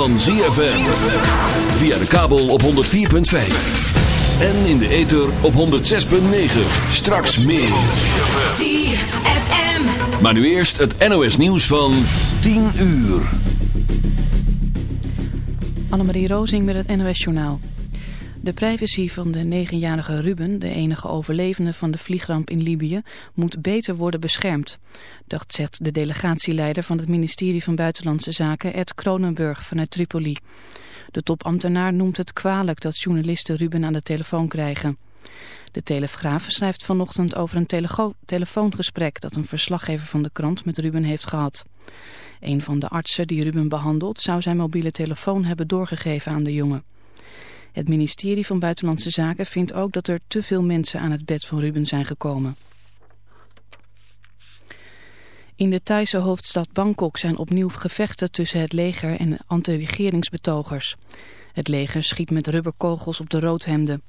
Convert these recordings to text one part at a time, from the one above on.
van ZFM. Via de kabel op 104.5. En in de ether op 106.9. Straks meer. ZFM. Maar nu eerst het NOS nieuws van 10 uur. Annemarie Rozing met het NOS Journaal. De privacy van de negenjarige Ruben, de enige overlevende van de vliegramp in Libië, moet beter worden beschermd. Dat zegt de delegatieleider van het ministerie van Buitenlandse Zaken, Ed Kronenburg, vanuit Tripoli. De topambtenaar noemt het kwalijk dat journalisten Ruben aan de telefoon krijgen. De Telegraaf schrijft vanochtend over een telefoongesprek dat een verslaggever van de krant met Ruben heeft gehad. Een van de artsen die Ruben behandelt zou zijn mobiele telefoon hebben doorgegeven aan de jongen. Het ministerie van Buitenlandse Zaken vindt ook dat er te veel mensen aan het bed van Ruben zijn gekomen. In de Thaise hoofdstad Bangkok zijn opnieuw gevechten tussen het leger en anti-regeringsbetogers. Het leger schiet met rubberkogels op de roodhemden.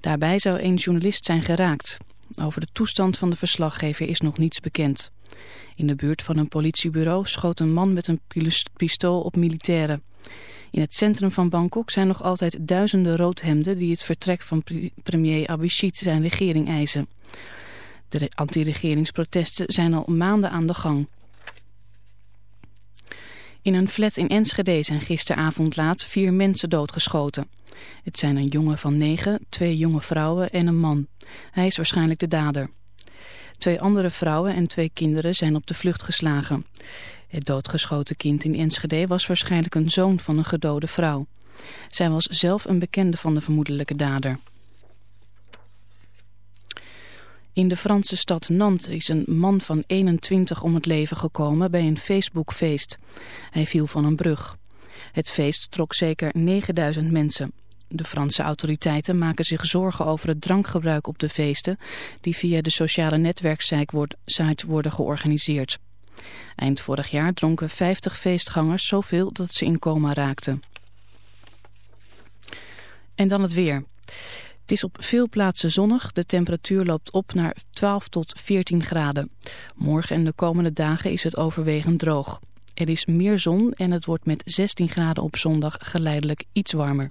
Daarbij zou een journalist zijn geraakt. Over de toestand van de verslaggever is nog niets bekend. In de buurt van een politiebureau schoot een man met een pistool op militairen. In het centrum van Bangkok zijn nog altijd duizenden roodhemden die het vertrek van premier Abhisit zijn regering eisen. De anti-regeringsprotesten zijn al maanden aan de gang. In een flat in Enschede zijn gisteravond laat vier mensen doodgeschoten. Het zijn een jongen van negen, twee jonge vrouwen en een man. Hij is waarschijnlijk de dader. Twee andere vrouwen en twee kinderen zijn op de vlucht geslagen. Het doodgeschoten kind in Enschede was waarschijnlijk een zoon van een gedode vrouw. Zij was zelf een bekende van de vermoedelijke dader. In de Franse stad Nantes is een man van 21 om het leven gekomen bij een Facebookfeest. Hij viel van een brug. Het feest trok zeker 9000 mensen. De Franse autoriteiten maken zich zorgen over het drankgebruik op de feesten... die via de sociale netwerksite worden georganiseerd. Eind vorig jaar dronken 50 feestgangers zoveel dat ze in coma raakten. En dan het weer. Het is op veel plaatsen zonnig. De temperatuur loopt op naar 12 tot 14 graden. Morgen en de komende dagen is het overwegend droog. Er is meer zon en het wordt met 16 graden op zondag geleidelijk iets warmer.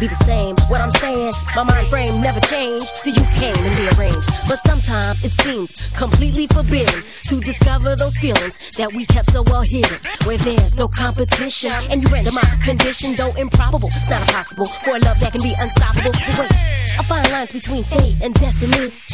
be the same. What I'm saying, my mind frame never changed. till you came and rearranged. But sometimes it seems completely forbidden to discover those feelings that we kept so well hidden. Where there's no competition, and you render my condition, though improbable. It's not impossible for a love that can be unstoppable. But wait, I find lines between fate and destiny.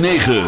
9.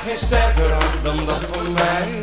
Geen sterker dan dat van mij.